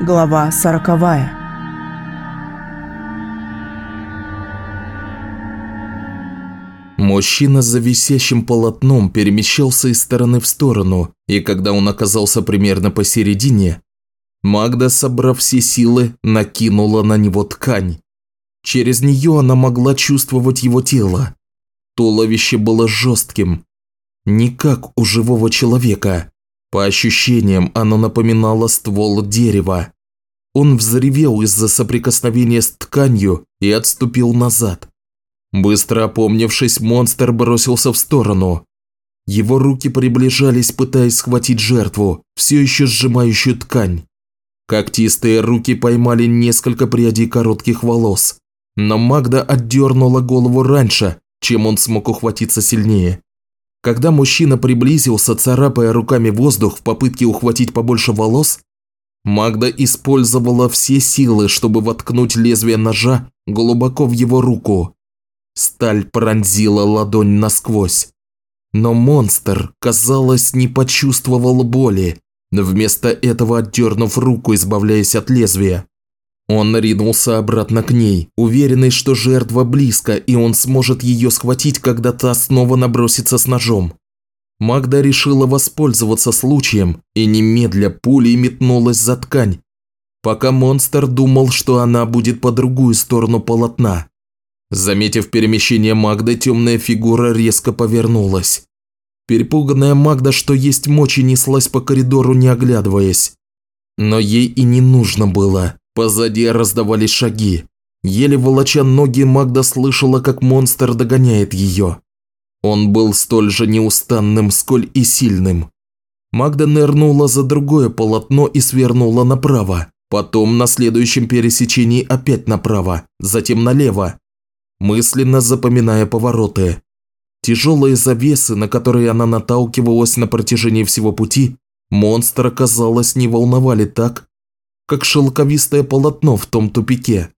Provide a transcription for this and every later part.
Глава сороковая. Мужчина за висящим полотном перемещался из стороны в сторону, и когда он оказался примерно посередине, Магда, собрав все силы, накинула на него ткань. Через нее она могла чувствовать его тело. Туловище было жестким, не как у живого человека, по ощущениям, оно напоминало ствол дерева. Он взревел из-за соприкосновения с тканью и отступил назад. Быстро опомнившись, монстр бросился в сторону. Его руки приближались, пытаясь схватить жертву, все еще сжимающую ткань. Когтистые руки поймали несколько прядей коротких волос, но Магда отдернула голову раньше, чем он смог ухватиться сильнее. Когда мужчина приблизился, царапая руками воздух в попытке ухватить побольше волос, Магда использовала все силы, чтобы воткнуть лезвие ножа глубоко в его руку. Сталь пронзила ладонь насквозь. Но монстр, казалось, не почувствовал боли, вместо этого отдернув руку, избавляясь от лезвия. Он ринулся обратно к ней, уверенный, что жертва близко, и он сможет ее схватить, когда та снова набросится с ножом. Магда решила воспользоваться случаем и немедля пулей метнулась за ткань, пока монстр думал, что она будет по другую сторону полотна. Заметив перемещение Магды, темная фигура резко повернулась. Перепуганная Магда, что есть мочи, неслась по коридору, не оглядываясь. Но ей и не нужно было. Позади раздавались шаги. Еле волоча ноги, Магда слышала, как монстр догоняет ее. Он был столь же неустанным, сколь и сильным. Магда нырнула за другое полотно и свернула направо. Потом на следующем пересечении опять направо, затем налево. Мысленно запоминая повороты. Тяжелые завесы, на которые она наталкивалась на протяжении всего пути, монстра, казалось, не волновали так, как шелковистое полотно в том тупике.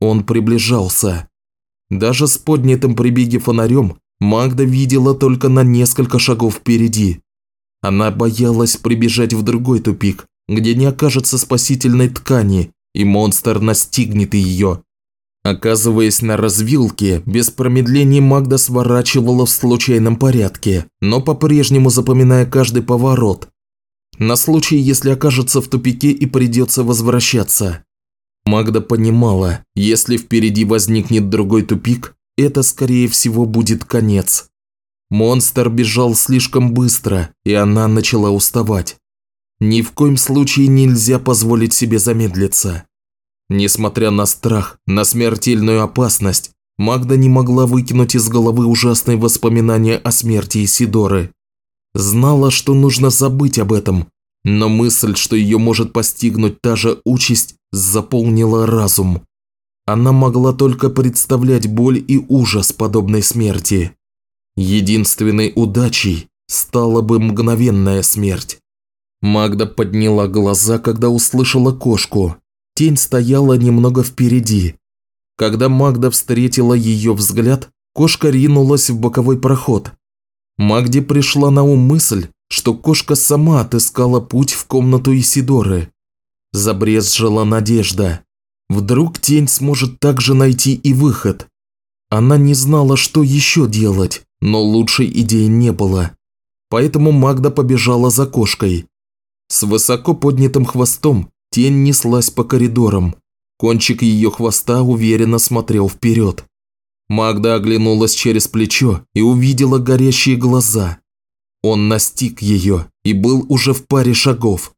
Он приближался. Даже с поднятым при беге фонарем Магда видела только на несколько шагов впереди. Она боялась прибежать в другой тупик, где не окажется спасительной ткани, и монстр настигнет ее. Оказываясь на развилке, без промедлений Магда сворачивала в случайном порядке, но по-прежнему запоминая каждый поворот, на случай, если окажется в тупике и придется возвращаться. Магда понимала, если впереди возникнет другой тупик, это скорее всего будет конец. Монстр бежал слишком быстро, и она начала уставать. Ни в коем случае нельзя позволить себе замедлиться. Несмотря на страх, на смертельную опасность, Магда не могла выкинуть из головы ужасные воспоминания о смерти Исидоры. Знала, что нужно забыть об этом, но мысль, что ее может постигнуть та же участь, заполнила разум. Она могла только представлять боль и ужас подобной смерти. Единственной удачей стала бы мгновенная смерть. Магда подняла глаза, когда услышала кошку. Тень стояла немного впереди. Когда Магда встретила ее взгляд, кошка ринулась в боковой проход, Магде пришла на ум мысль, что кошка сама отыскала путь в комнату Исидоры. Забрезжила надежда. Вдруг тень сможет также найти и выход. Она не знала, что еще делать, но лучшей идеи не было. Поэтому Магда побежала за кошкой. С высоко поднятым хвостом тень неслась по коридорам. Кончик ее хвоста уверенно смотрел вперед. Магда оглянулась через плечо и увидела горящие глаза. Он настиг ее и был уже в паре шагов.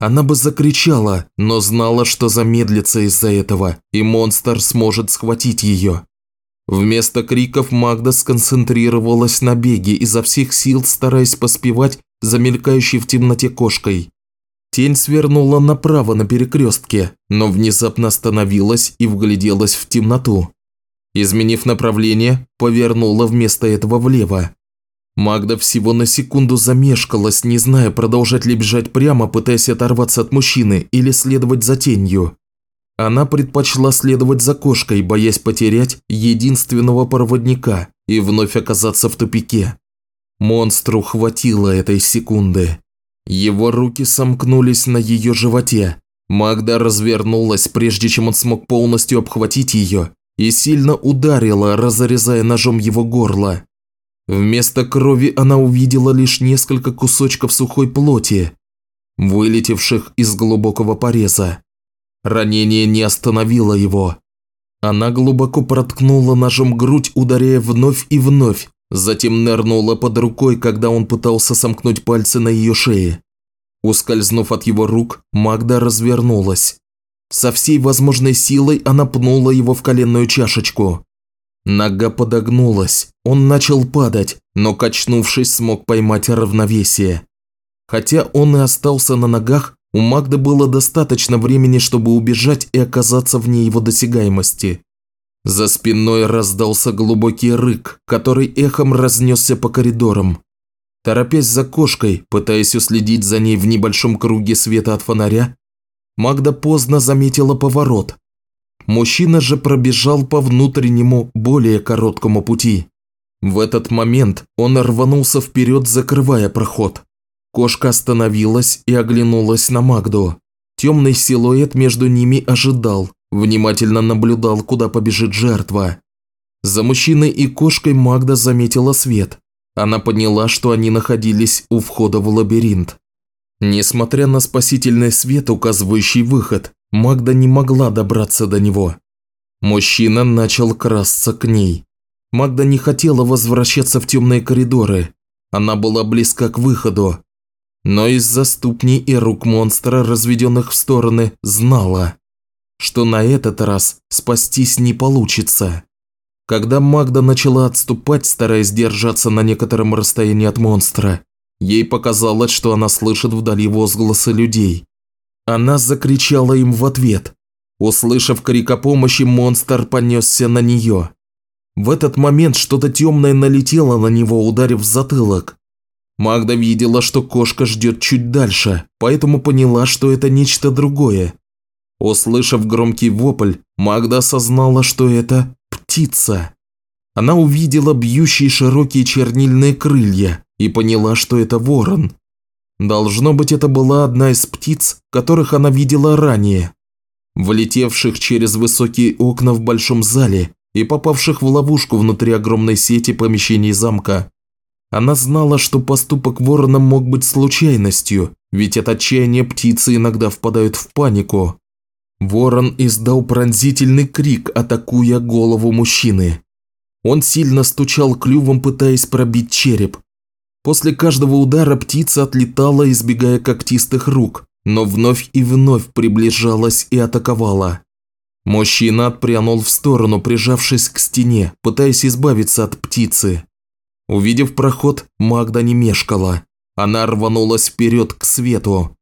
Она бы закричала, но знала, что замедлится из-за этого, и монстр сможет схватить ее. Вместо криков Магда сконцентрировалась на беге, изо всех сил стараясь поспевать за мелькающей в темноте кошкой. Тень свернула направо на перекрестке, но внезапно остановилась и вгляделась в темноту. Изменив направление, повернула вместо этого влево. Магда всего на секунду замешкалась, не зная, продолжать ли бежать прямо, пытаясь оторваться от мужчины или следовать за тенью. Она предпочла следовать за кошкой, боясь потерять единственного проводника и вновь оказаться в тупике. Монстру хватило этой секунды. Его руки сомкнулись на ее животе, Магда развернулась, прежде чем он смог полностью обхватить ее, и сильно ударила, разрезая ножом его горло. Вместо крови она увидела лишь несколько кусочков сухой плоти, вылетевших из глубокого пореза. Ранение не остановило его. Она глубоко проткнула ножом грудь, ударяя вновь и вновь, затем нырнула под рукой, когда он пытался сомкнуть пальцы на ее шее. Ускользнув от его рук, Магда развернулась. Со всей возможной силой она пнула его в коленную чашечку. Нога подогнулась, он начал падать, но, качнувшись, смог поймать равновесие. Хотя он и остался на ногах, у Магды было достаточно времени, чтобы убежать и оказаться вне его досягаемости. За спиной раздался глубокий рык, который эхом разнесся по коридорам. Торопясь за кошкой, пытаясь уследить за ней в небольшом круге света от фонаря, Магда поздно заметила поворот. Мужчина же пробежал по внутреннему, более короткому пути. В этот момент он рванулся вперед, закрывая проход. Кошка остановилась и оглянулась на Магду. Темный силуэт между ними ожидал, внимательно наблюдал, куда побежит жертва. За мужчиной и кошкой Магда заметила свет. Она поняла, что они находились у входа в лабиринт. Несмотря на спасительный свет, указывающий выход, Магда не могла добраться до него. Мужчина начал красться к ней. Магда не хотела возвращаться в темные коридоры. Она была близка к выходу. Но из-за ступней и рук монстра, разведенных в стороны, знала, что на этот раз спастись не получится. Когда Магда начала отступать, стараясь держаться на некотором расстоянии от монстра, Ей показалось, что она слышит вдали возгласы людей. Она закричала им в ответ. Услышав крик о помощи, монстр понесся на нее. В этот момент что-то темное налетело на него, ударив в затылок. Магда видела, что кошка ждет чуть дальше, поэтому поняла, что это нечто другое. Услышав громкий вопль, Магда осознала, что это птица. Она увидела бьющие широкие чернильные крылья, и поняла, что это ворон. Должно быть, это была одна из птиц, которых она видела ранее, влетевших через высокие окна в большом зале и попавших в ловушку внутри огромной сети помещений замка. Она знала, что поступок ворона мог быть случайностью, ведь от отчаяния птицы иногда впадают в панику. Ворон издал пронзительный крик, атакуя голову мужчины. Он сильно стучал клювом, пытаясь пробить череп, После каждого удара птица отлетала, избегая когтистых рук, но вновь и вновь приближалась и атаковала. Мужчина отпрянул в сторону, прижавшись к стене, пытаясь избавиться от птицы. Увидев проход, Магда не мешкала. Она рванулась вперед к свету.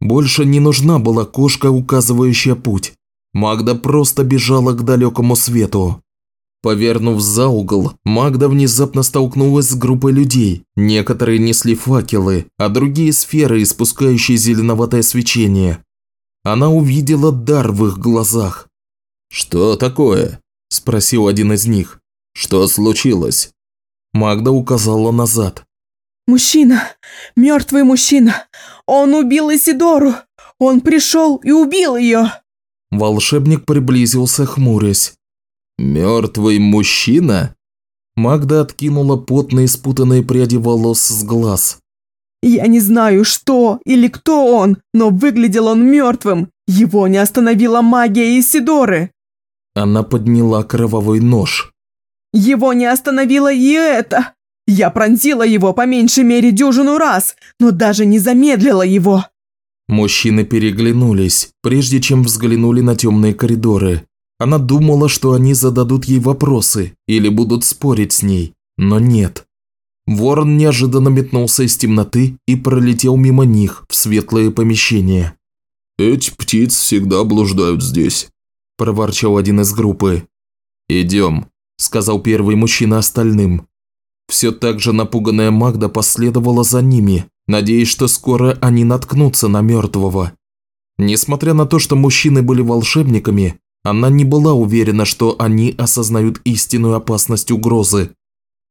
Больше не нужна была кошка, указывающая путь. Магда просто бежала к далекому свету. Повернув за угол, Магда внезапно столкнулась с группой людей. Некоторые несли факелы, а другие сферы, испускающие зеленоватое свечение. Она увидела дар в их глазах. «Что такое?» – спросил один из них. «Что случилось?» Магда указала назад. «Мужчина! Мертвый мужчина! Он убил Исидору! Он пришел и убил ее!» Волшебник приблизился, хмурясь. «Мертвый мужчина?» Магда откинула потные спутанные пряди волос с глаз. «Я не знаю, что или кто он, но выглядел он мертвым. Его не остановила магия Исидоры». Она подняла кровавый нож. «Его не остановила и это. Я пронзила его по меньшей мере дюжину раз, но даже не замедлила его». Мужчины переглянулись, прежде чем взглянули на темные коридоры. Она думала, что они зададут ей вопросы или будут спорить с ней, но нет. Ворон неожиданно метнулся из темноты и пролетел мимо них в светлое помещение. «Эти птицы всегда блуждают здесь», – проворчал один из группы. «Идем», – сказал первый мужчина остальным. Все так же напуганная Магда последовала за ними, надеясь, что скоро они наткнутся на мертвого. Несмотря на то, что мужчины были волшебниками, она не была уверена, что они осознают истинную опасность угрозы.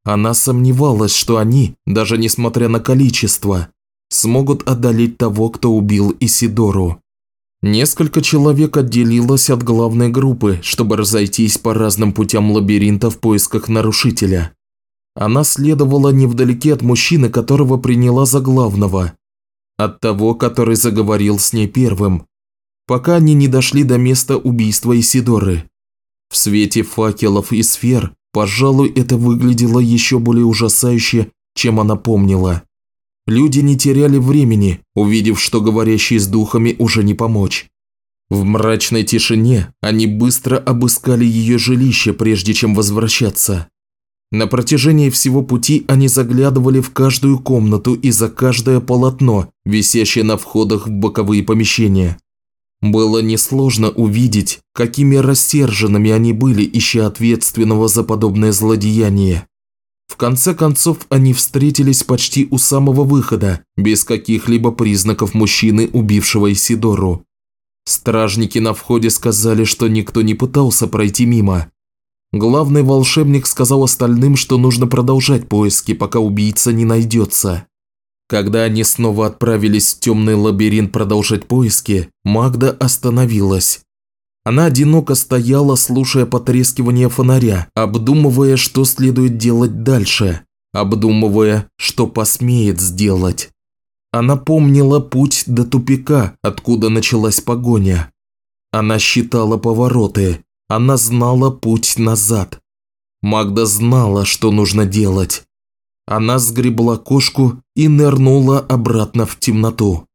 Она сомневалась, что они, даже несмотря на количество, смогут одолеть того, кто убил Исидору. Несколько человек отделилось от главной группы, чтобы разойтись по разным путям лабиринта в поисках нарушителя. Она следовала невдалеке от мужчины, которого приняла за главного, от того, который заговорил с ней первым, пока они не дошли до места убийства Исидоры. В свете факелов и сфер, пожалуй, это выглядело еще более ужасающе, чем она помнила. Люди не теряли времени, увидев, что говорящий с духами уже не помочь. В мрачной тишине они быстро обыскали ее жилище, прежде чем возвращаться. На протяжении всего пути они заглядывали в каждую комнату и за каждое полотно, висящее на входах в боковые помещения. Было несложно увидеть, какими рассерженными они были, ища ответственного за подобное злодеяние. В конце концов, они встретились почти у самого выхода, без каких-либо признаков мужчины, убившего Исидору. Стражники на входе сказали, что никто не пытался пройти мимо. Главный волшебник сказал остальным, что нужно продолжать поиски, пока убийца не найдется. Когда они снова отправились в темный лабиринт продолжать поиски, Магда остановилась. Она одиноко стояла, слушая потрескивание фонаря, обдумывая, что следует делать дальше, обдумывая, что посмеет сделать. Она помнила путь до тупика, откуда началась погоня. Она считала повороты, она знала путь назад. Магда знала, что нужно делать. Она сгребла кошку и нырнула обратно в темноту.